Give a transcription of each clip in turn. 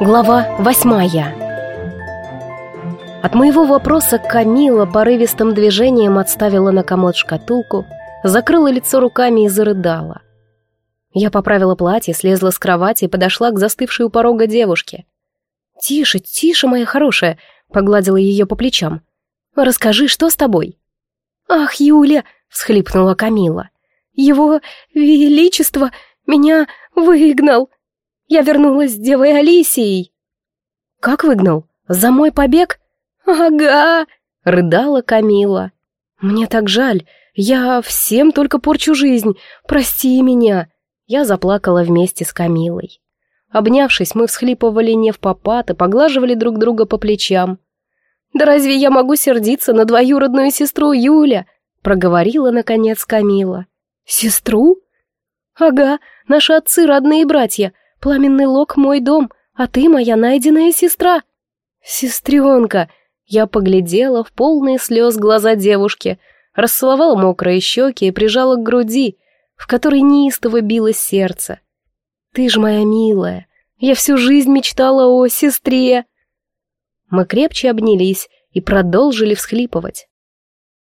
Глава восьмая От моего вопроса Камила порывистым движением отставила на комод шкатулку, закрыла лицо руками и зарыдала. Я поправила платье, слезла с кровати и подошла к застывшей у порога девушке. «Тише, тише, моя хорошая», — погладила ее по плечам. «Расскажи, что с тобой?» «Ах, Юля!» — всхлипнула Камила. «Его Величество меня выгнал!» Я вернулась с девой Алисией. Как выгнал? За мой побег? Ага, рыдала Камила. Мне так жаль. Я всем только порчу жизнь. Прости меня. Я заплакала вместе с Камилой. Обнявшись, мы всхлипывали не в попад и поглаживали друг друга по плечам. «Да разве я могу сердиться на двоюродную сестру Юля?» проговорила, наконец, Камила. «Сестру?» «Ага, наши отцы родные братья. Пламенный лог — мой дом, а ты моя найденная сестра. Сестренка! Я поглядела в полные слез глаза девушки, расцеловала мокрые щеки и прижала к груди, в которой неистово билось сердце. Ты ж моя милая, я всю жизнь мечтала о сестре. Мы крепче обнялись и продолжили всхлипывать.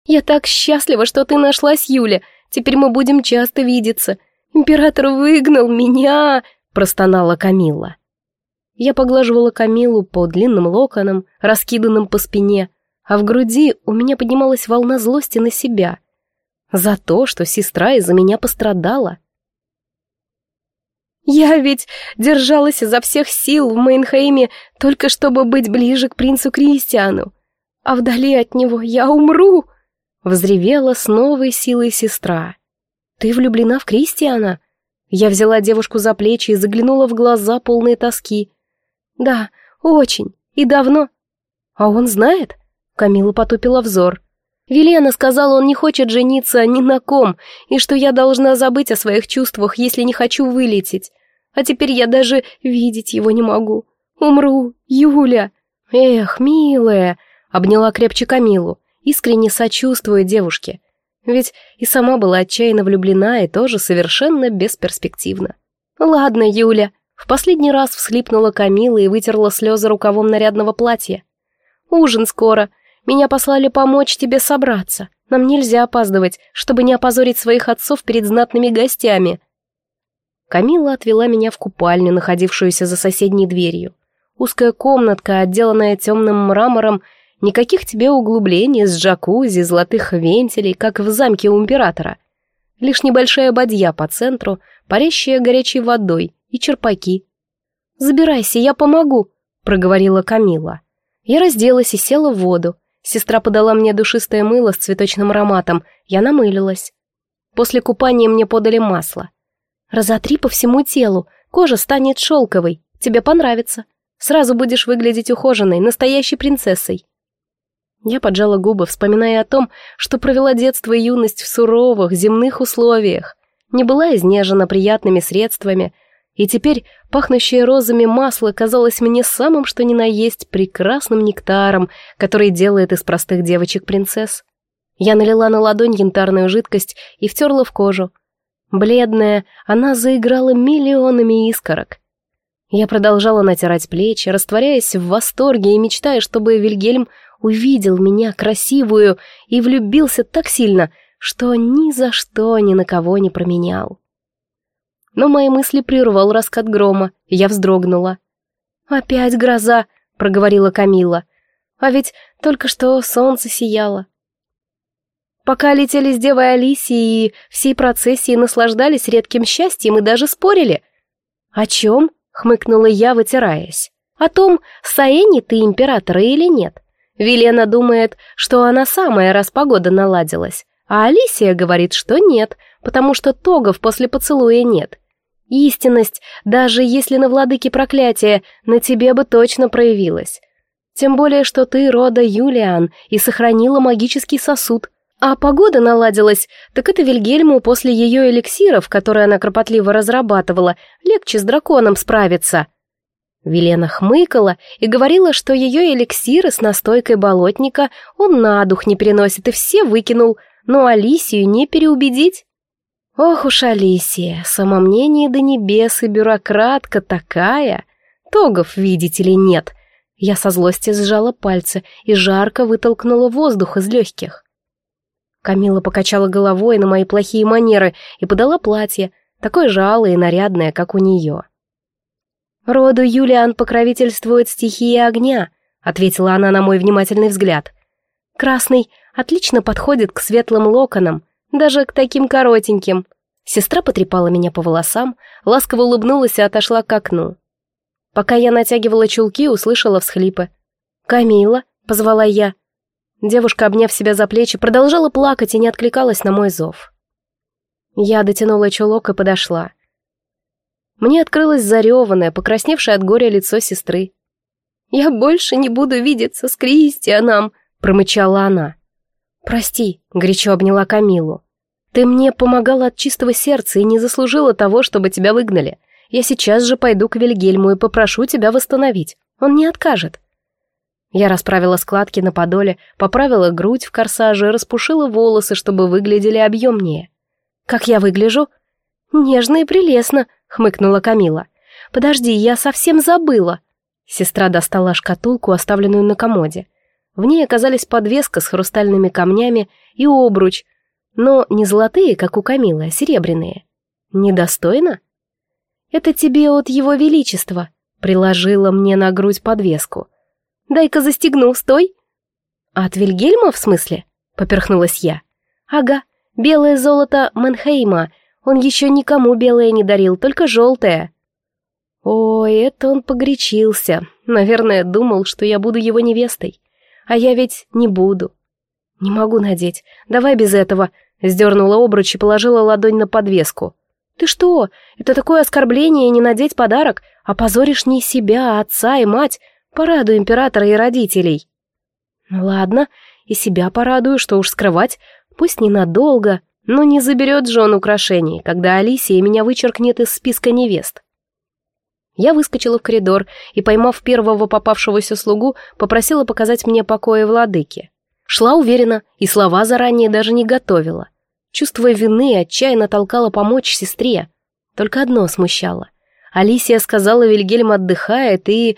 «Я так счастлива, что ты нашлась, Юля. Теперь мы будем часто видеться. Император выгнал меня!» простонала Камила. Я поглаживала Камилу по длинным локонам, раскиданным по спине, а в груди у меня поднималась волна злости на себя. За то, что сестра из-за меня пострадала. Я ведь держалась изо всех сил в Мейнхейме только чтобы быть ближе к принцу Кристиану. А вдали от него я умру!» Взревела с новой силой сестра. «Ты влюблена в Кристиана?» Я взяла девушку за плечи и заглянула в глаза, полные тоски. «Да, очень. И давно». «А он знает?» Камила потупила взор. Велена сказала, он не хочет жениться ни на ком, и что я должна забыть о своих чувствах, если не хочу вылететь. А теперь я даже видеть его не могу. Умру, Юля. Эх, милая, обняла крепче Камилу, искренне сочувствуя девушке. Ведь и сама была отчаянно влюблена и тоже совершенно бесперспективна. «Ладно, Юля», — в последний раз всхлипнула Камила и вытерла слезы рукавом нарядного платья. «Ужин скоро. Меня послали помочь тебе собраться. Нам нельзя опаздывать, чтобы не опозорить своих отцов перед знатными гостями». Камила отвела меня в купальню, находившуюся за соседней дверью. Узкая комнатка, отделанная темным мрамором Никаких тебе углублений с джакузи, золотых вентилей, как в замке у императора. Лишь небольшая бадья по центру, парящая горячей водой и черпаки. «Забирайся, я помогу», — проговорила Камила. Я разделась и села в воду. Сестра подала мне душистое мыло с цветочным ароматом, я намылилась. После купания мне подали масло. «Разотри по всему телу, кожа станет шелковой, тебе понравится. Сразу будешь выглядеть ухоженной, настоящей принцессой». Я поджала губы, вспоминая о том, что провела детство и юность в суровых, земных условиях, не была изнежена приятными средствами, и теперь пахнущее розами масло казалось мне самым что ни на есть прекрасным нектаром, который делает из простых девочек принцесс. Я налила на ладонь янтарную жидкость и втерла в кожу. Бледная, она заиграла миллионами искорок. Я продолжала натирать плечи, растворяясь в восторге и мечтая, чтобы Вильгельм увидел меня красивую и влюбился так сильно, что ни за что ни на кого не променял. Но мои мысли прервал раскат грома, и я вздрогнула. «Опять гроза», — проговорила Камила. «А ведь только что солнце сияло». Пока летели с девой Алисией и всей процессией наслаждались редким счастьем и даже спорили. «О чем?» — хмыкнула я, вытираясь. «О том, Саэни ты императора или нет. Велена думает, что она самая, раз погода наладилась, а Алисия говорит, что нет, потому что тогов после поцелуя нет. Истинность, даже если на владыке проклятия, на тебе бы точно проявилась. Тем более, что ты рода Юлиан и сохранила магический сосуд. А погода наладилась, так это Вильгельму после ее эликсиров, которые она кропотливо разрабатывала, легче с драконом справиться. Велена хмыкала и говорила, что ее эликсиры с настойкой болотника он на дух не переносит и все выкинул, но Алисию не переубедить. Ох уж Алисия, самомнение до небес и бюрократка такая. Тогов, видите ли, нет. Я со злости сжала пальцы и жарко вытолкнула воздух из легких. Камила покачала головой на мои плохие манеры и подала платье, такое же и нарядное, как у нее. «Роду Юлиан покровительствует стихии огня», — ответила она на мой внимательный взгляд. «Красный отлично подходит к светлым локонам, даже к таким коротеньким». Сестра потрепала меня по волосам, ласково улыбнулась и отошла к окну. Пока я натягивала чулки, услышала всхлипы. «Камила», — позвала я. Девушка, обняв себя за плечи, продолжала плакать и не откликалась на мой зов. Я дотянула чулок и подошла. Мне открылось зареванное, покрасневшее от горя лицо сестры. «Я больше не буду видеться с Кристианом», — промычала она. «Прости», — горячо обняла Камилу. «Ты мне помогала от чистого сердца и не заслужила того, чтобы тебя выгнали. Я сейчас же пойду к Вильгельму и попрошу тебя восстановить. Он не откажет». Я расправила складки на подоле, поправила грудь в корсаже, распушила волосы, чтобы выглядели объемнее. «Как я выгляжу?» «Нежно и прелестно», — хмыкнула Камила. «Подожди, я совсем забыла». Сестра достала шкатулку, оставленную на комоде. В ней оказались подвеска с хрустальными камнями и обруч, но не золотые, как у Камилы, а серебряные. Недостойно? «Это тебе от его величества», — приложила мне на грудь подвеску. «Дай-ка застегну, стой!» «От Вильгельма, в смысле?» — поперхнулась я. «Ага, белое золото Манхейма он еще никому белое не дарил, только желтое. Ой, это он погречился. Наверное, думал, что я буду его невестой. А я ведь не буду. Не могу надеть. Давай без этого. Сдернула обруч и положила ладонь на подвеску. Ты что? Это такое оскорбление не надеть подарок, а позоришь не себя, а отца и мать. Порадуй императора и родителей. Ладно, и себя порадую, что уж скрывать. Пусть ненадолго, но не заберет же он украшений, когда Алисия меня вычеркнет из списка невест. Я выскочила в коридор и, поймав первого попавшегося слугу, попросила показать мне покои владыки. Шла уверенно и слова заранее даже не готовила. Чувство вины отчаянно толкало помочь сестре. Только одно смущало. Алисия сказала, Вильгельм отдыхает, и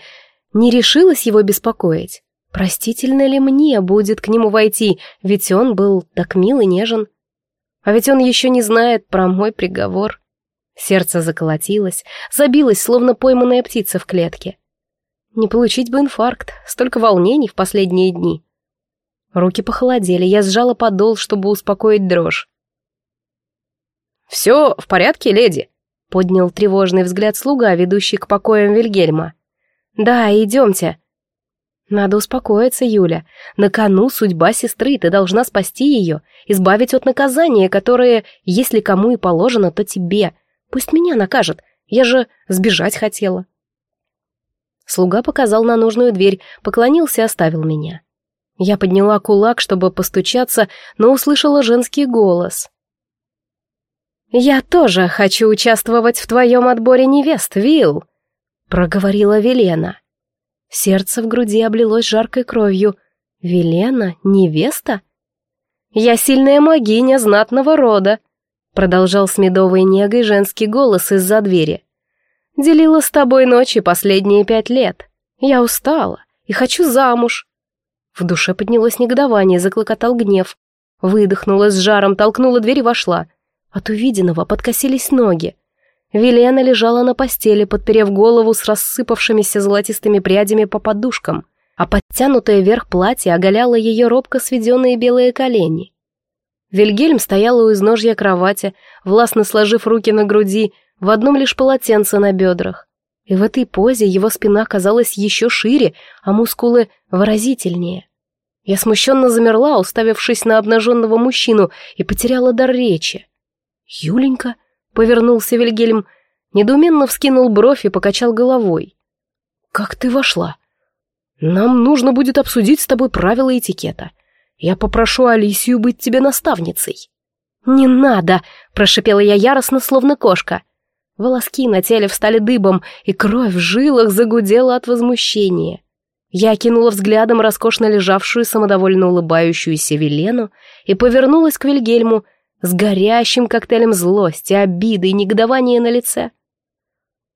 не решилась его беспокоить. Простительно ли мне будет к нему войти, ведь он был так мил и нежен. А ведь он еще не знает про мой приговор. Сердце заколотилось, забилось, словно пойманная птица в клетке. Не получить бы инфаркт, столько волнений в последние дни. Руки похолодели, я сжала подол, чтобы успокоить дрожь. «Все в порядке, леди?» — поднял тревожный взгляд слуга, ведущий к покоям Вильгельма. «Да, идемте», надо успокоиться, Юля. На кону судьба сестры, ты должна спасти ее, избавить от наказания, которое, если кому и положено, то тебе. Пусть меня накажет, я же сбежать хотела. Слуга показал на нужную дверь, поклонился и оставил меня. Я подняла кулак, чтобы постучаться, но услышала женский голос. «Я тоже хочу участвовать в твоем отборе невест, Вилл», — проговорила Велена. Сердце в груди облилось жаркой кровью. «Велена? Невеста?» «Я сильная магиня знатного рода», — продолжал с медовой негой женский голос из-за двери. «Делила с тобой ночи последние пять лет. Я устала и хочу замуж». В душе поднялось негодование, заклокотал гнев. Выдохнула с жаром, толкнула дверь и вошла. От увиденного подкосились ноги. Велена лежала на постели, подперев голову с рассыпавшимися золотистыми прядями по подушкам, а подтянутое вверх платье оголяло ее робко сведенные белые колени. Вильгельм стоял у изножья кровати, властно сложив руки на груди, в одном лишь полотенце на бедрах. И в этой позе его спина казалась еще шире, а мускулы выразительнее. Я смущенно замерла, уставившись на обнаженного мужчину, и потеряла дар речи. «Юленька?» Повернулся Вильгельм, недоуменно вскинул бровь и покачал головой. «Как ты вошла? Нам нужно будет обсудить с тобой правила этикета. Я попрошу Алисию быть тебе наставницей». «Не надо!» — прошипела я яростно, словно кошка. Волоски на теле встали дыбом, и кровь в жилах загудела от возмущения. Я кинула взглядом роскошно лежавшую самодовольно улыбающуюся Велену и повернулась к Вильгельму с горящим коктейлем злости, обиды и негодования на лице.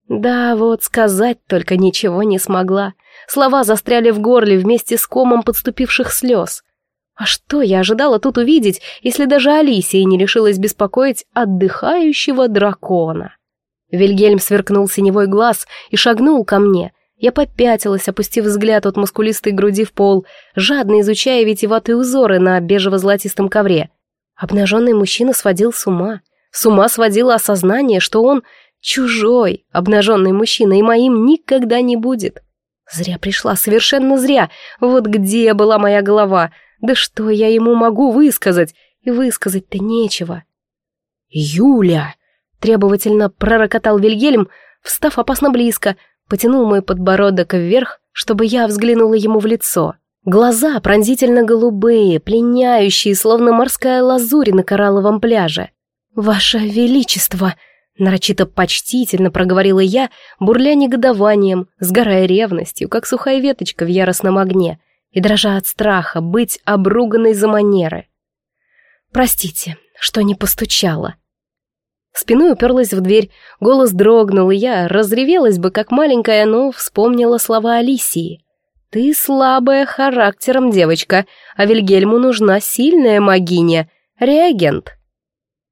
Да, вот сказать только ничего не смогла. Слова застряли в горле вместе с комом подступивших слез. А что я ожидала тут увидеть, если даже Алисия не решилась беспокоить отдыхающего дракона? Вильгельм сверкнул синевой глаз и шагнул ко мне. Я попятилась, опустив взгляд от мускулистой груди в пол, жадно изучая витиеватые узоры на бежево-золотистом ковре. Обнаженный мужчина сводил с ума. С ума сводило осознание, что он чужой, обнаженный мужчина, и моим никогда не будет. Зря пришла, совершенно зря. Вот где была моя голова? Да что я ему могу высказать? И высказать-то нечего. «Юля!» Требовательно пророкотал Вильгельм, встав опасно близко, потянул мой подбородок вверх, чтобы я взглянула ему в лицо. Глаза пронзительно голубые, пленяющие, словно морская лазурь на коралловом пляже. «Ваше Величество!» Нарочито почтительно проговорила я, бурля негодованием, сгорая ревностью, как сухая веточка в яростном огне, и дрожа от страха быть обруганной за манеры. «Простите, что не постучала», Спиной уперлась в дверь, голос дрогнул, и я разревелась бы, как маленькая, но вспомнила слова Алисии. «Ты слабая характером, девочка, а Вильгельму нужна сильная магиня, реагент».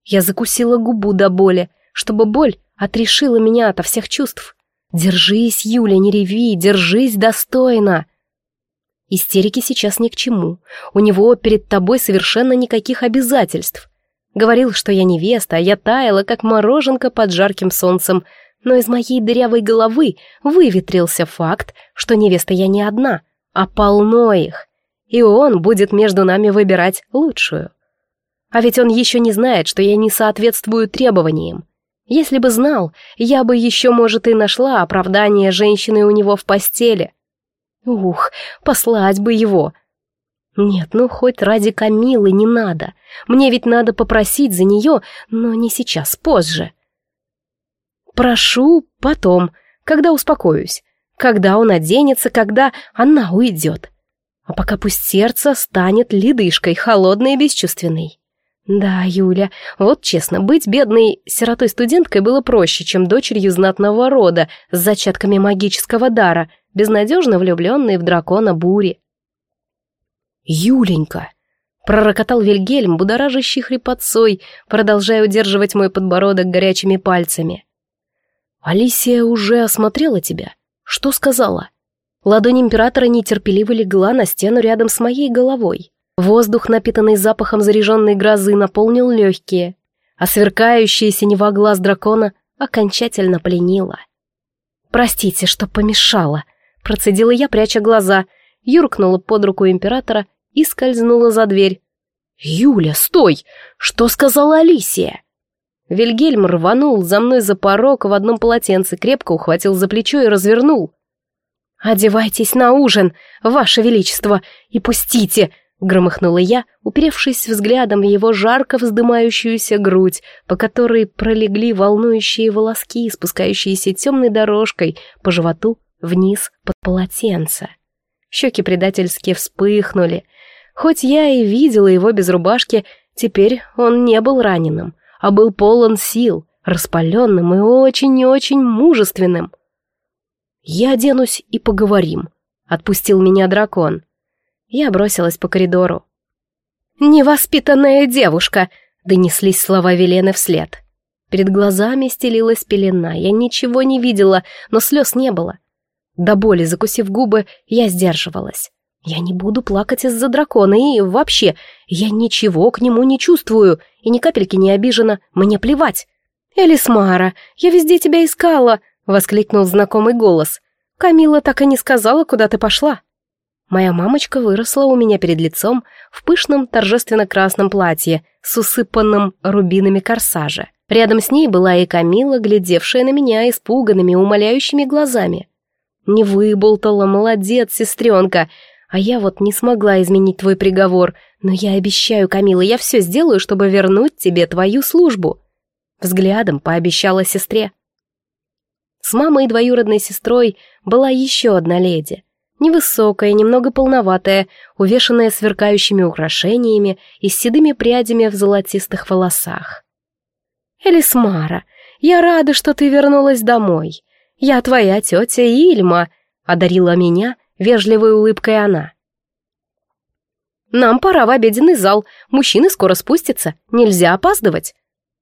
Я закусила губу до боли, чтобы боль отрешила меня ото всех чувств. «Держись, Юля, не реви, держись достойно!» Истерики сейчас ни к чему. У него перед тобой совершенно никаких обязательств. Говорил, что я невеста, а я таяла, как мороженка под жарким солнцем, но из моей дырявой головы выветрился факт, что невеста я не одна, а полно их, и он будет между нами выбирать лучшую. А ведь он еще не знает, что я не соответствую требованиям. Если бы знал, я бы еще, может, и нашла оправдание женщины у него в постели. Ух, послать бы его, нет, ну хоть ради Камилы не надо. Мне ведь надо попросить за нее, но не сейчас, позже. Прошу потом, когда успокоюсь, когда он оденется, когда она уйдет. А пока пусть сердце станет ледышкой, холодной и бесчувственной. Да, Юля, вот честно, быть бедной сиротой-студенткой было проще, чем дочерью знатного рода с зачатками магического дара, безнадежно влюбленной в дракона бури. «Юленька!» — пророкотал Вильгельм, будоражащий хрипотцой, продолжая удерживать мой подбородок горячими пальцами. «Алисия уже осмотрела тебя? Что сказала?» Ладонь императора нетерпеливо легла на стену рядом с моей головой. Воздух, напитанный запахом заряженной грозы, наполнил легкие, а сверкающая синева глаз дракона окончательно пленила. «Простите, что помешала», — процедила я, пряча глаза — юркнула под руку императора и скользнула за дверь. «Юля, стой! Что сказала Алисия?» Вильгельм рванул за мной за порог в одном полотенце, крепко ухватил за плечо и развернул. «Одевайтесь на ужин, ваше величество, и пустите!» — громыхнула я, уперевшись взглядом в его жарко вздымающуюся грудь, по которой пролегли волнующие волоски, спускающиеся темной дорожкой по животу вниз под полотенце. Щеки предательски вспыхнули. Хоть я и видела его без рубашки, теперь он не был раненым, а был полон сил, распаленным и очень-очень мужественным. «Я оденусь и поговорим», — отпустил меня дракон. Я бросилась по коридору. «Невоспитанная девушка!» — донеслись слова Велены вслед. Перед глазами стелилась пелена, я ничего не видела, но слез не было. До боли закусив губы, я сдерживалась. Я не буду плакать из-за дракона, и вообще, я ничего к нему не чувствую, и ни капельки не обижена, мне плевать. «Элисмара, я везде тебя искала!» — воскликнул знакомый голос. «Камила так и не сказала, куда ты пошла». Моя мамочка выросла у меня перед лицом в пышном торжественно-красном платье с усыпанным рубинами корсаже. Рядом с ней была и Камила, глядевшая на меня испуганными, умоляющими глазами. Не выболтала, молодец, сестренка. А я вот не смогла изменить твой приговор, но я обещаю, Камила, я все сделаю, чтобы вернуть тебе твою службу. Взглядом пообещала сестре. с мамой и двоюродной сестрой была еще одна леди. Невысокая, немного полноватая, увешанная сверкающими украшениями и с седыми прядями в золотистых волосах. «Элисмара, я рада, что ты вернулась домой. Я твоя тетя Ильма», — одарила меня вежливой улыбкой она. «Нам пора в обеденный зал, мужчины скоро спустятся, нельзя опаздывать».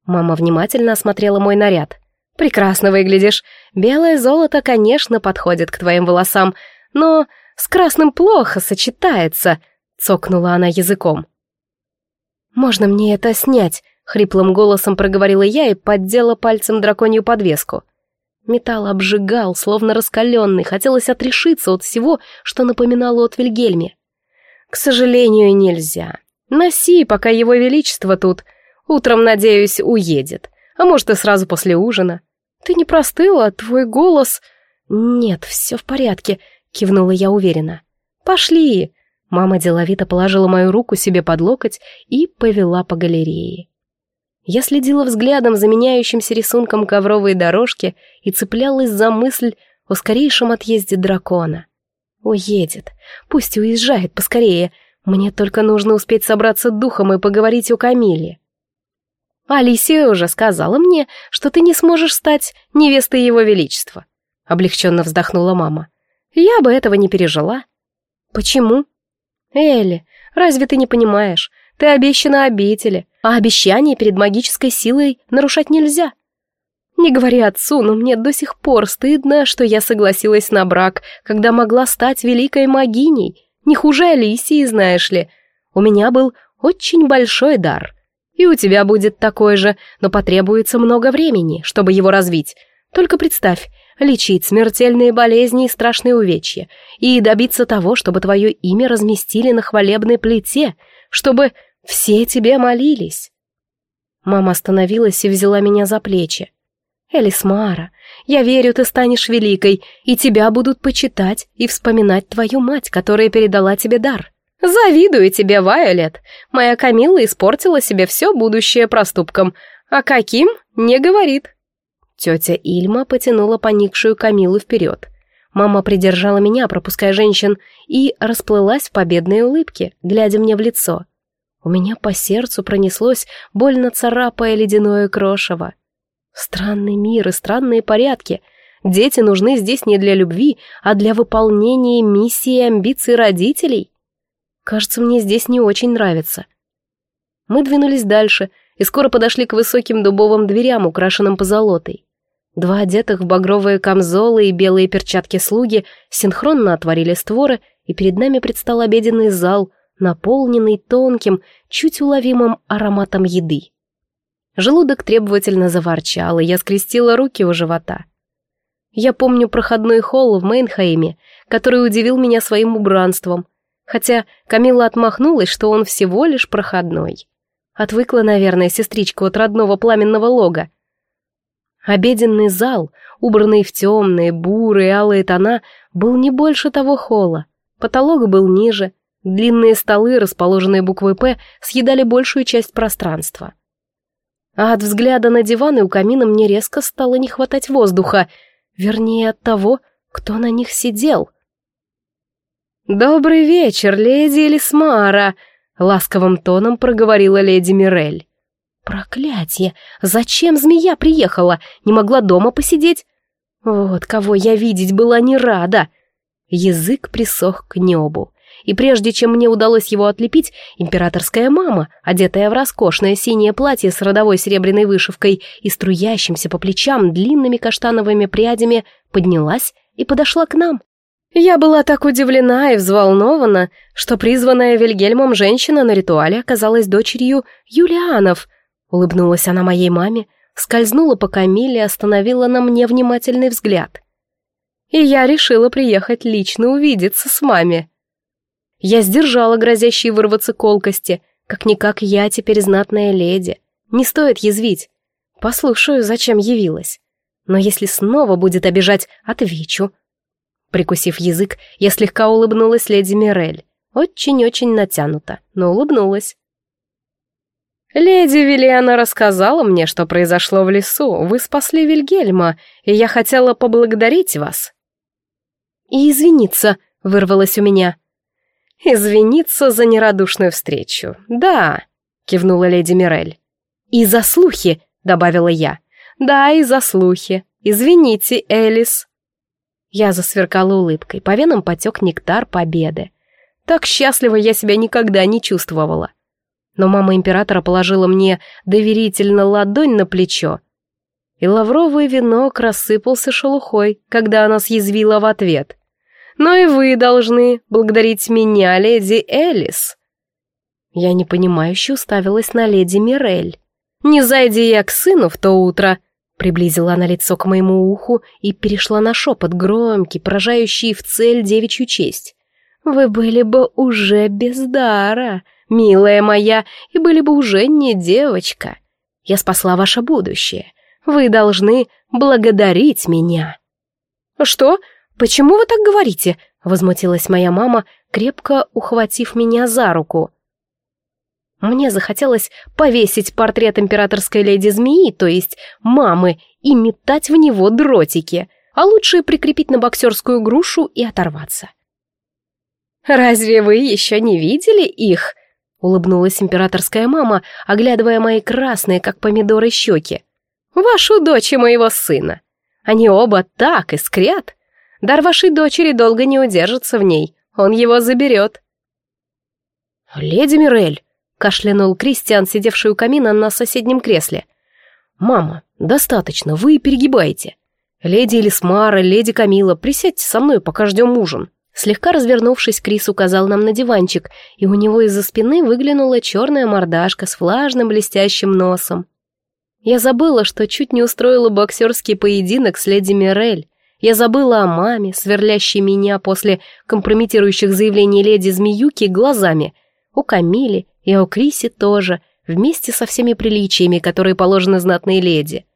Мама внимательно осмотрела мой наряд. «Прекрасно выглядишь. Белое золото, конечно, подходит к твоим волосам, но с красным плохо сочетается», — цокнула она языком. «Можно мне это снять?» — хриплым голосом проговорила я и поддела пальцем драконью подвеску. Металл обжигал, словно раскаленный, хотелось отрешиться от всего, что напоминало от Вильгельме. «К сожалению, нельзя. Носи, пока его величество тут. Утром, надеюсь, уедет. А может, и сразу после ужина. Ты не простыла, твой голос...» «Нет, все в порядке», — кивнула я уверенно. «Пошли!» Мама деловито положила мою руку себе под локоть и повела по галерее. Я следила взглядом за меняющимся рисунком ковровой дорожки и цеплялась за мысль о скорейшем отъезде дракона. Уедет. Пусть уезжает поскорее. Мне только нужно успеть собраться духом и поговорить о Камиле. Алисия уже сказала мне, что ты не сможешь стать невестой его величества. Облегченно вздохнула мама. Я бы этого не пережила. Почему? Элли, разве ты не понимаешь? Ты обещана обители, а обещание перед магической силой нарушать нельзя. Не говори отцу, но мне до сих пор стыдно, что я согласилась на брак, когда могла стать великой магиней, не хуже Алисии, знаешь ли. У меня был очень большой дар. И у тебя будет такой же, но потребуется много времени, чтобы его развить. Только представь, лечить смертельные болезни и страшные увечья, и добиться того, чтобы твое имя разместили на хвалебной плите, чтобы все тебе молились. Мама остановилась и взяла меня за плечи. Элисмара, я верю, ты станешь великой, и тебя будут почитать и вспоминать твою мать, которая передала тебе дар. Завидую тебе, Вайолет. Моя Камилла испортила себе все будущее проступком, а каким — не говорит. Тетя Ильма потянула поникшую Камилу вперед. Мама придержала меня, пропуская женщин, и расплылась в победной улыбке, глядя мне в лицо. У меня по сердцу пронеслось, больно царапая ледяное крошево. Странный мир и странные порядки. Дети нужны здесь не для любви, а для выполнения миссии и амбиций родителей. Кажется, мне здесь не очень нравится. Мы двинулись дальше и скоро подошли к высоким дубовым дверям, украшенным позолотой. Два одетых в багровые камзолы и белые перчатки слуги синхронно отворили створы, и перед нами предстал обеденный зал, наполненный тонким, чуть уловимым ароматом еды. Желудок требовательно заворчал, и я скрестила руки у живота. Я помню проходной холл в Мейнхейме, который удивил меня своим убранством, хотя Камила отмахнулась, что он всего лишь проходной. Отвыкла, наверное, сестричка от родного пламенного лога. Обеденный зал, убранный в темные, бурые, алые тона, был не больше того холла. Потолок был ниже, длинные столы, расположенные буквой «П», съедали большую часть пространства. А от взгляда на диваны у камина мне резко стало не хватать воздуха, вернее, от того, кто на них сидел. «Добрый вечер, леди Элисмара», — ласковым тоном проговорила леди Мирель. Проклятье! Зачем змея приехала? Не могла дома посидеть? Вот кого я видеть была не рада. Язык присох к небу. И прежде чем мне удалось его отлепить, императорская мама, одетая в роскошное синее платье с родовой серебряной вышивкой и струящимся по плечам длинными каштановыми прядями, поднялась и подошла к нам. Я была так удивлена и взволнована, что призванная Вильгельмом женщина на ритуале оказалась дочерью Юлианов — Улыбнулась она моей маме, скользнула по Камиле и остановила на мне внимательный взгляд. И я решила приехать лично увидеться с маме. Я сдержала грозящие вырваться колкости, как-никак я теперь знатная леди. Не стоит язвить. Послушаю, зачем явилась. Но если снова будет обижать, отвечу. Прикусив язык, я слегка улыбнулась леди Мирель. Очень-очень натянуто, но улыбнулась. Леди Вильяна рассказала мне, что произошло в лесу. Вы спасли Вильгельма, и я хотела поблагодарить вас. И извиниться, вырвалось у меня. Извиниться за нерадушную встречу. Да, кивнула леди Мирель. И за слухи, добавила я. Да, и за слухи. Извините, Элис. Я засверкала улыбкой, по венам потек нектар победы. Так счастливо я себя никогда не чувствовала но мама императора положила мне доверительно ладонь на плечо, и лавровый венок рассыпался шелухой, когда она съязвила в ответ. «Но и вы должны благодарить меня, леди Элис». Я непонимающе уставилась на леди Мирель. «Не зайди я к сыну в то утро», Приблизила она лицо к моему уху и перешла на шепот, громкий, поражающий в цель девичью честь. «Вы были бы уже без дара милая моя, и были бы уже не девочка. Я спасла ваше будущее. Вы должны благодарить меня». «Что? Почему вы так говорите?» — возмутилась моя мама, крепко ухватив меня за руку. Мне захотелось повесить портрет императорской леди-змеи, то есть мамы, и метать в него дротики, а лучше прикрепить на боксерскую грушу и оторваться. «Разве вы еще не видели их?» Улыбнулась императорская мама, оглядывая мои красные, как помидоры, щеки. «Вашу дочь и моего сына. Они оба так искрят. Дар вашей дочери долго не удержится в ней. Он его заберет». «Леди Мирель», — кашлянул Кристиан, сидевший у камина на соседнем кресле. «Мама, достаточно, вы перегибаете. Леди Элисмара, леди Камила, присядьте со мной, пока ждем ужин». Слегка развернувшись, Крис указал нам на диванчик, и у него из-за спины выглянула черная мордашка с влажным блестящим носом. Я забыла, что чуть не устроила боксерский поединок с леди Мирель. Я забыла о маме, сверлящей меня после компрометирующих заявлений леди Змеюки глазами. У Камили и о Крисе тоже, вместе со всеми приличиями, которые положены знатной леди.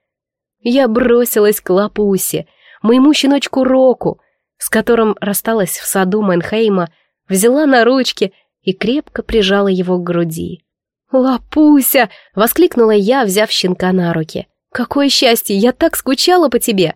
Я бросилась к Лапусе, моему щеночку Року, с которым рассталась в саду Мэнхейма, взяла на ручки и крепко прижала его к груди. «Лапуся!» — воскликнула я, взяв щенка на руки. «Какое счастье! Я так скучала по тебе!»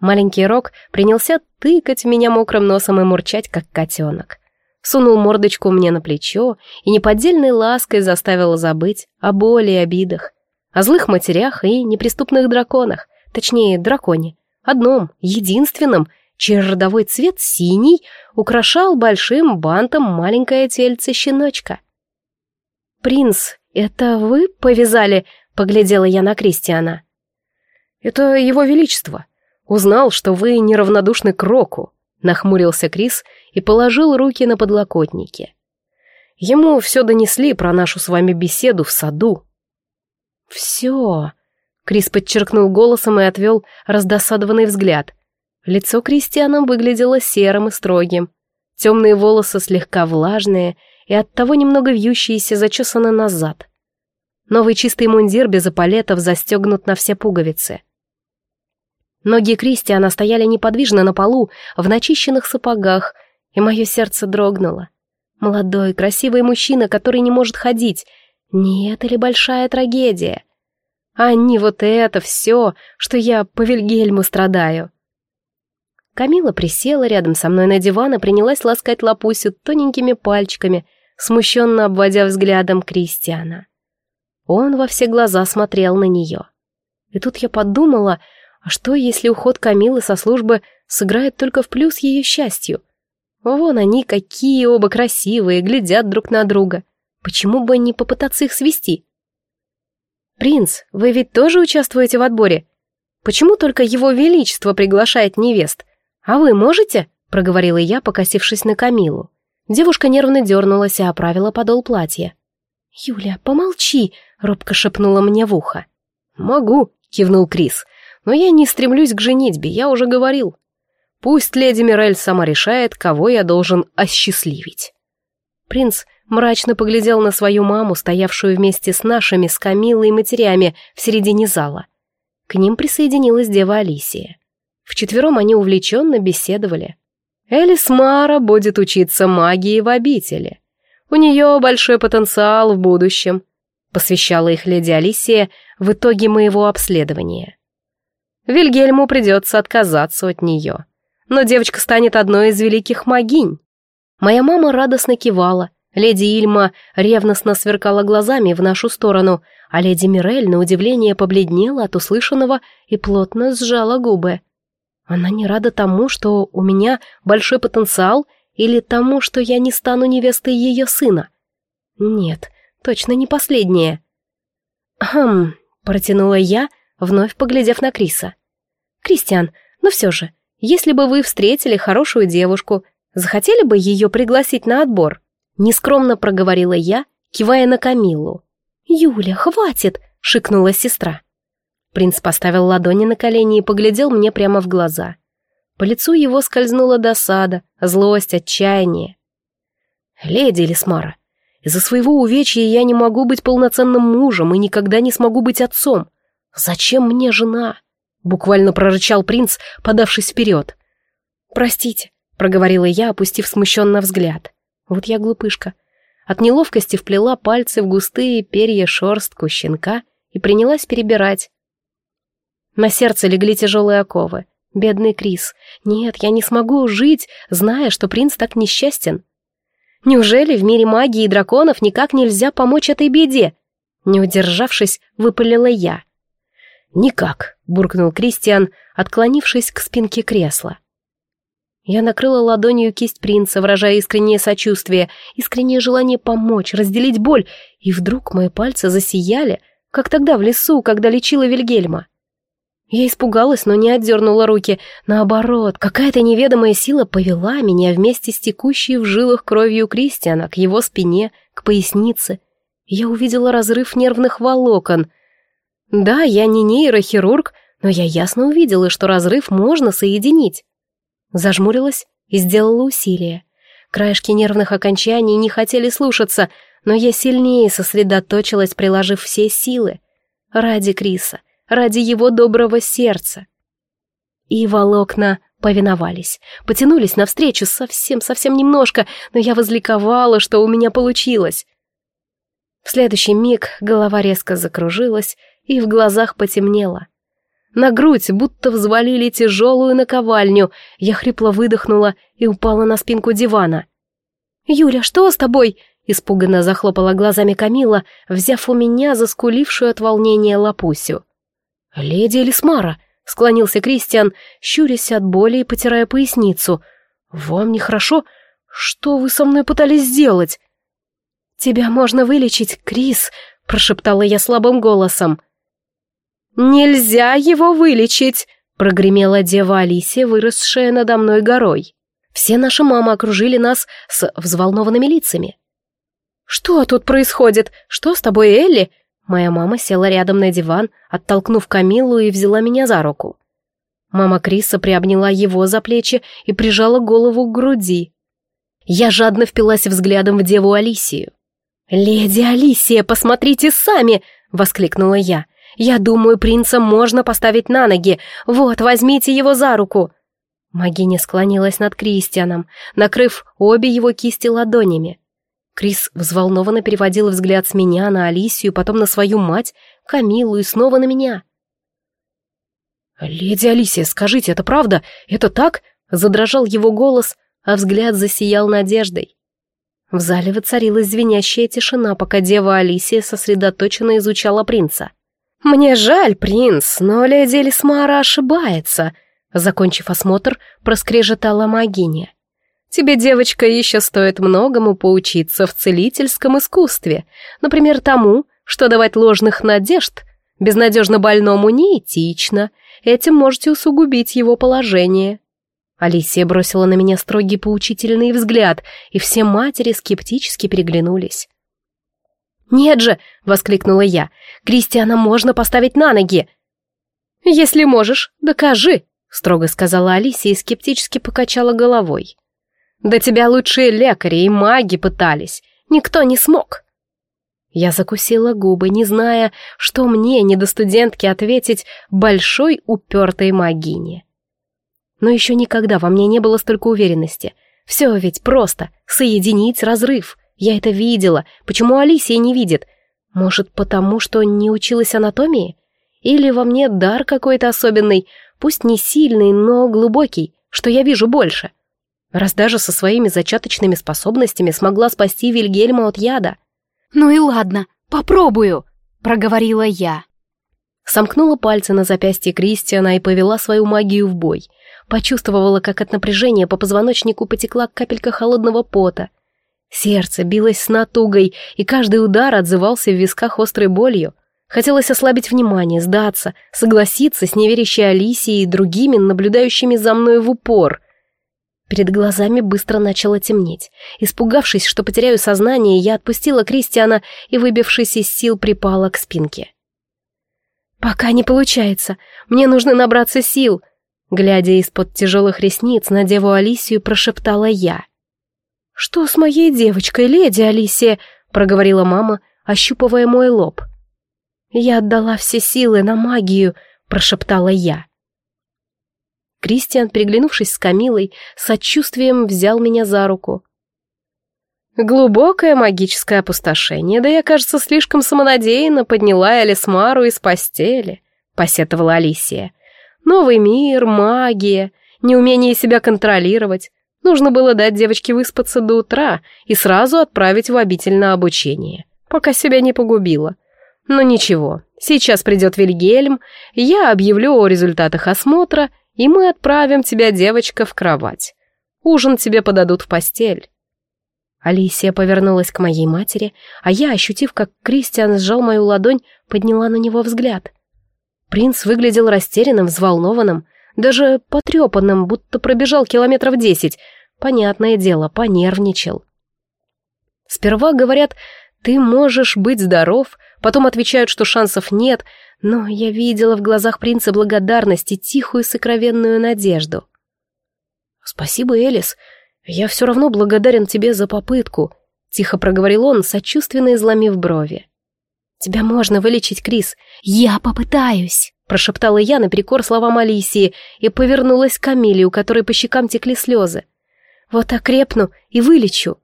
Маленький Рок принялся тыкать меня мокрым носом и мурчать, как котенок. Сунул мордочку мне на плечо и неподдельной лаской заставил забыть о боли и обидах, о злых матерях и неприступных драконах, точнее, драконе, одном, единственном, чей родовой цвет синий украшал большим бантом маленькое тельце щеночка. «Принц, это вы повязали?» — поглядела я на Кристиана. «Это его величество. Узнал, что вы неравнодушны к Року», — нахмурился Крис и положил руки на подлокотники. «Ему все донесли про нашу с вами беседу в саду». «Все», — Крис подчеркнул голосом и отвел раздосадованный взгляд. Лицо Кристиана выглядело серым и строгим. Темные волосы слегка влажные и оттого немного вьющиеся зачесаны назад. Новый чистый мундир без эполетов застегнут на все пуговицы. Ноги Кристиана стояли неподвижно на полу, в начищенных сапогах, и мое сердце дрогнуло. Молодой, красивый мужчина, который не может ходить. Не это ли большая трагедия? А не вот это все, что я по Вильгельму страдаю. Камила присела рядом со мной на диван и принялась ласкать лапусю тоненькими пальчиками, смущенно обводя взглядом Кристиана. Он во все глаза смотрел на нее. И тут я подумала, а что, если уход Камилы со службы сыграет только в плюс ее счастью? Вон они, какие оба красивые, глядят друг на друга. Почему бы не попытаться их свести? «Принц, вы ведь тоже участвуете в отборе? Почему только его величество приглашает невест? «А вы можете?» — проговорила я, покосившись на Камилу. Девушка нервно дернулась и оправила подол платья. «Юля, помолчи!» — робко шепнула мне в ухо. «Могу», — кивнул Крис, — «но я не стремлюсь к женитьбе, я уже говорил. Пусть леди Мирель сама решает, кого я должен осчастливить». Принц мрачно поглядел на свою маму, стоявшую вместе с нашими, с Камилой и матерями в середине зала. К ним присоединилась дева Алисия. Вчетвером они увлеченно беседовали. Элис Мара будет учиться магии в обители. У нее большой потенциал в будущем. — посвящала их леди Алисия в итоге моего обследования. Вильгельму придется отказаться от нее. Но девочка станет одной из великих могинь. Моя мама радостно кивала, леди Ильма ревностно сверкала глазами в нашу сторону, а леди Мирель, на удивление, побледнела от услышанного и плотно сжала губы. Она не рада тому, что у меня большой потенциал, или тому, что я не стану невестой ее сына? Нет, точно не последнее. «Хм», — протянула я, вновь поглядев на Криса. «Кристиан, ну все же, если бы вы встретили хорошую девушку, захотели бы ее пригласить на отбор?» Нескромно проговорила я, кивая на Камилу. «Юля, хватит!» — шикнула сестра. Принц поставил ладони на колени и поглядел мне прямо в глаза. По лицу его скользнула досада, злость, отчаяние. «Леди Лисмара, из-за своего увечья я не могу быть полноценным мужем и никогда не смогу быть отцом. Зачем мне жена?» Буквально прорычал принц, подавшись вперед. «Простите», — проговорила я, опустив смущенно взгляд. «Вот я глупышка». От неловкости вплела пальцы в густые перья шерстку щенка и принялась перебирать. На сердце легли тяжелые оковы. Бедный Крис. Нет, я не смогу жить, зная, что принц так несчастен. Неужели в мире магии и драконов никак нельзя помочь этой беде? Не удержавшись, выпалила я. «Никак», — буркнул Кристиан, отклонившись к спинке кресла. Я накрыла ладонью кисть принца, выражая искреннее сочувствие, искреннее желание помочь, разделить боль, и вдруг мои пальцы засияли, как тогда в лесу, когда лечила Вильгельма. Я испугалась, но не отдернула руки. Наоборот, какая-то неведомая сила повела меня вместе с текущей в жилах кровью Кристиана к его спине, к пояснице. Я увидела разрыв нервных волокон. Да, я не нейрохирург, но я ясно увидела, что разрыв можно соединить. Зажмурилась и сделала усилие. Краешки нервных окончаний не хотели слушаться, но я сильнее сосредоточилась, приложив все силы. Ради Криса, ради его доброго сердца. И волокна повиновались, потянулись навстречу совсем-совсем немножко, но я возликовала, что у меня получилось. В следующий миг голова резко закружилась, и в глазах потемнело. На грудь будто взвалили тяжелую наковальню, я хрипло выдохнула и упала на спинку дивана. «Юля, что с тобой?» Испуганно захлопала глазами Камила, взяв у меня заскулившую от волнения лапусю. «Леди Элисмара!» — склонился Кристиан, щурясь от боли и потирая поясницу. «Вам нехорошо? Что вы со мной пытались сделать?» «Тебя можно вылечить, Крис», — прошептала я слабым голосом. «Нельзя его вылечить!» — прогремела дева Алисия, выросшая надо мной горой. Все наши мамы окружили нас с взволнованными лицами. «Что тут происходит? Что с тобой, Элли?» Моя мама села рядом на диван, оттолкнув Камилу и взяла меня за руку. Мама Криса приобняла его за плечи и прижала голову к груди. Я жадно впилась взглядом в деву Алисию. «Леди Алисия, посмотрите сами!» — воскликнула я. «Я думаю, принца можно поставить на ноги. Вот, возьмите его за руку!» Магиня склонилась над Кристианом, накрыв обе его кисти ладонями. Крис взволнованно переводил взгляд с меня на Алисию, потом на свою мать, Камилу и снова на меня. «Леди Алисия, скажите, это правда? Это так?» Задрожал его голос, а взгляд засиял надеждой. В зале воцарилась звенящая тишина, пока дева Алисия сосредоточенно изучала принца. «Мне жаль, принц, но леди Лисмара ошибается», закончив осмотр, проскрежетала магиня. Тебе, девочка, еще стоит многому поучиться в целительском искусстве. Например, тому, что давать ложных надежд безнадежно больному неэтично. Этим можете усугубить его положение. Алисия бросила на меня строгий поучительный взгляд, и все матери скептически переглянулись. «Нет же!» — воскликнула я. «Кристиана можно поставить на ноги!» «Если можешь, докажи!» — строго сказала Алисия и скептически покачала головой. Да тебя лучшие лекари и маги пытались. Никто не смог. Я закусила губы, не зная, что мне, не до студентки, ответить большой упертой магине. Но еще никогда во мне не было столько уверенности. Все ведь просто. Соединить разрыв. Я это видела. Почему Алисия не видит? Может, потому что не училась анатомии? Или во мне дар какой-то особенный, пусть не сильный, но глубокий, что я вижу больше? Раз даже со своими зачаточными способностями смогла спасти Вильгельма от яда. «Ну и ладно, попробую», — проговорила я. Сомкнула пальцы на запястье Кристиана и повела свою магию в бой. Почувствовала, как от напряжения по позвоночнику потекла капелька холодного пота. Сердце билось с натугой, и каждый удар отзывался в висках острой болью. Хотелось ослабить внимание, сдаться, согласиться с неверящей Алисией и другими, наблюдающими за мной в упор. Перед глазами быстро начало темнеть. Испугавшись, что потеряю сознание, я отпустила Кристиана и, выбившись из сил, припала к спинке. «Пока не получается. Мне нужно набраться сил», — глядя из-под тяжелых ресниц на деву Алисию, прошептала я. «Что с моей девочкой, леди Алисия?» — проговорила мама, ощупывая мой лоб. «Я отдала все силы на магию», — прошептала я. Кристиан, переглянувшись с Камилой, сочувствием взял меня за руку. Глубокое магическое опустошение, да я, кажется, слишком самонадеянно подняла Элисмару из постели, посетовала Алисия. Новый мир, магия, неумение себя контролировать. Нужно было дать девочке выспаться до утра и сразу отправить в обитель на обучение, пока себя не погубила. Но ничего, сейчас придет Вильгельм, я объявлю о результатах осмотра, и мы отправим тебя, девочка, в кровать. Ужин тебе подадут в постель. Алисия повернулась к моей матери, а я, ощутив, как Кристиан сжал мою ладонь, подняла на него взгляд. Принц выглядел растерянным, взволнованным, даже потрепанным, будто пробежал километров десять. Понятное дело, понервничал. Сперва говорят, ты можешь быть здоров, потом отвечают, что шансов нет, но я видела в глазах принца благодарность и тихую сокровенную надежду. «Спасибо, Элис, я все равно благодарен тебе за попытку», — тихо проговорил он, сочувственно изломив брови. «Тебя можно вылечить, Крис. Я попытаюсь!» Прошептала я наперекор словам Алисии и повернулась к Камиле, у которой по щекам текли слезы. «Вот окрепну и вылечу!»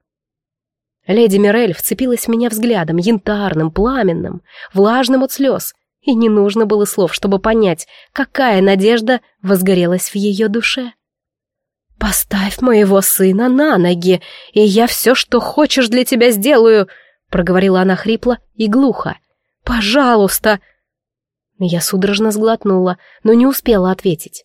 Леди Мирель вцепилась в меня взглядом, янтарным, пламенным, влажным от слез, и не нужно было слов, чтобы понять, какая надежда возгорелась в ее душе. «Поставь моего сына на ноги, и я все, что хочешь для тебя сделаю», — проговорила она хрипло и глухо. «Пожалуйста!» Я судорожно сглотнула, но не успела ответить.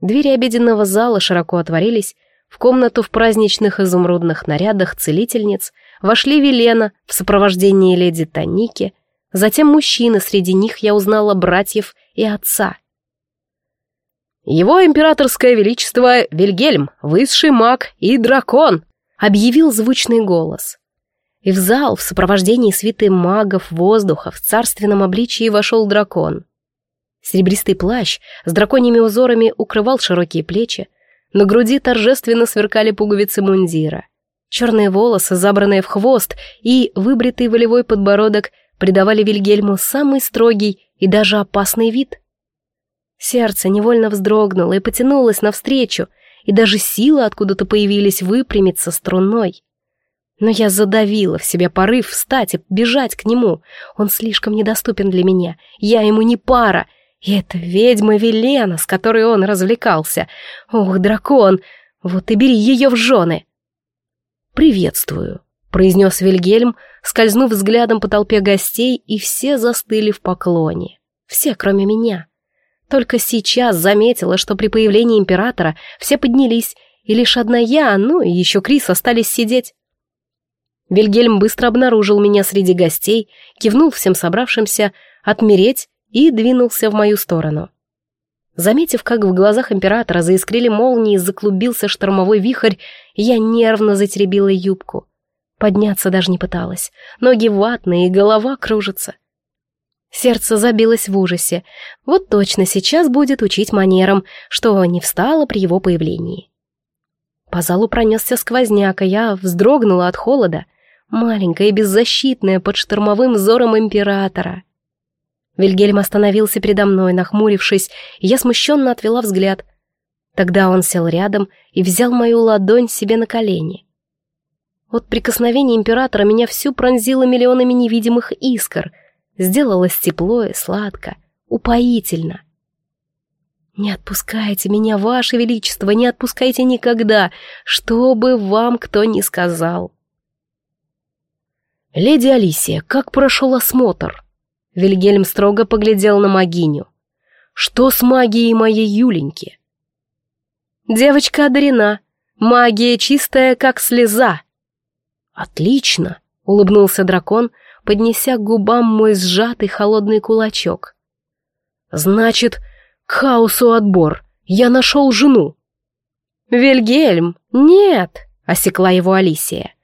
Двери обеденного зала широко отворились, в комнату в праздничных изумрудных нарядах целительниц вошли Велена в сопровождении леди Таники, затем мужчины, среди них я узнала братьев и отца. «Его императорское величество Вильгельм, высший маг и дракон!» — объявил звучный голос. И в зал в сопровождении свиты магов воздуха в царственном обличии вошел дракон. Серебристый плащ с драконьими узорами укрывал широкие плечи, на груди торжественно сверкали пуговицы мундира. Черные волосы, забранные в хвост, и выбритый волевой подбородок придавали Вильгельму самый строгий и даже опасный вид. Сердце невольно вздрогнуло и потянулось навстречу, и даже силы откуда-то появились выпрямиться струной. Но я задавила в себе порыв встать и бежать к нему. Он слишком недоступен для меня. Я ему не пара. И это ведьма Велена, с которой он развлекался. Ох, дракон, вот и бери ее в жены. «Приветствую», — произнес Вильгельм, скользнув взглядом по толпе гостей, и все застыли в поклоне. Все, кроме меня. Только сейчас заметила, что при появлении императора все поднялись, и лишь одна я, ну и еще Крис остались сидеть. Вильгельм быстро обнаружил меня среди гостей, кивнул всем собравшимся отмереть и двинулся в мою сторону. Заметив, как в глазах императора заискрили молнии и заклубился штормовой вихрь, я нервно затеребила юбку. Подняться даже не пыталась. Ноги ватные и голова кружится. Сердце забилось в ужасе. Вот точно сейчас будет учить манерам, что не встало при его появлении. По залу пронесся сквозняк, а я вздрогнула от холода маленькая и беззащитная под штормовым взором императора. Вильгельм остановился передо мной, нахмурившись, и я смущенно отвела взгляд. Тогда он сел рядом и взял мою ладонь себе на колени. От прикосновения императора меня всю пронзило миллионами невидимых искр, Сделалось тепло и сладко, упоительно. «Не отпускайте меня, Ваше Величество, не отпускайте никогда, что бы вам кто ни сказал». «Леди Алисия, как прошел осмотр?» Вильгельм строго поглядел на могиню. «Что с магией моей Юленьки?» «Девочка одарена. Магия чистая, как слеза». «Отлично!» — улыбнулся дракон, поднеся к губам мой сжатый холодный кулачок. «Значит, к хаосу отбор. Я нашел жену». «Вильгельм, нет!» — осекла его Алисия.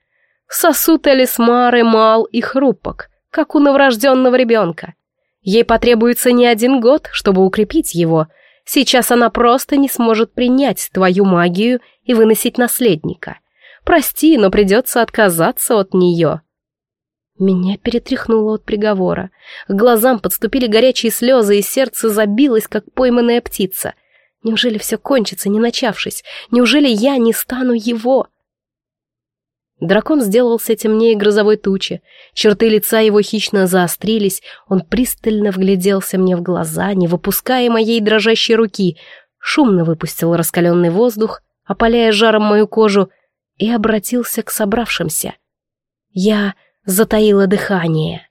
«Сосуд Элисмары мал и хрупок, как у новорожденного ребенка. Ей потребуется не один год, чтобы укрепить его. Сейчас она просто не сможет принять твою магию и выносить наследника. Прости, но придется отказаться от нее». Меня перетряхнуло от приговора. К глазам подступили горячие слезы, и сердце забилось, как пойманная птица. Неужели все кончится, не начавшись? Неужели я не стану его? Дракон сделался темнее грозовой тучи. Черты лица его хищно заострились. Он пристально вгляделся мне в глаза, не выпуская моей дрожащей руки. Шумно выпустил раскаленный воздух, опаляя жаром мою кожу, и обратился к собравшимся. Я затаила дыхание.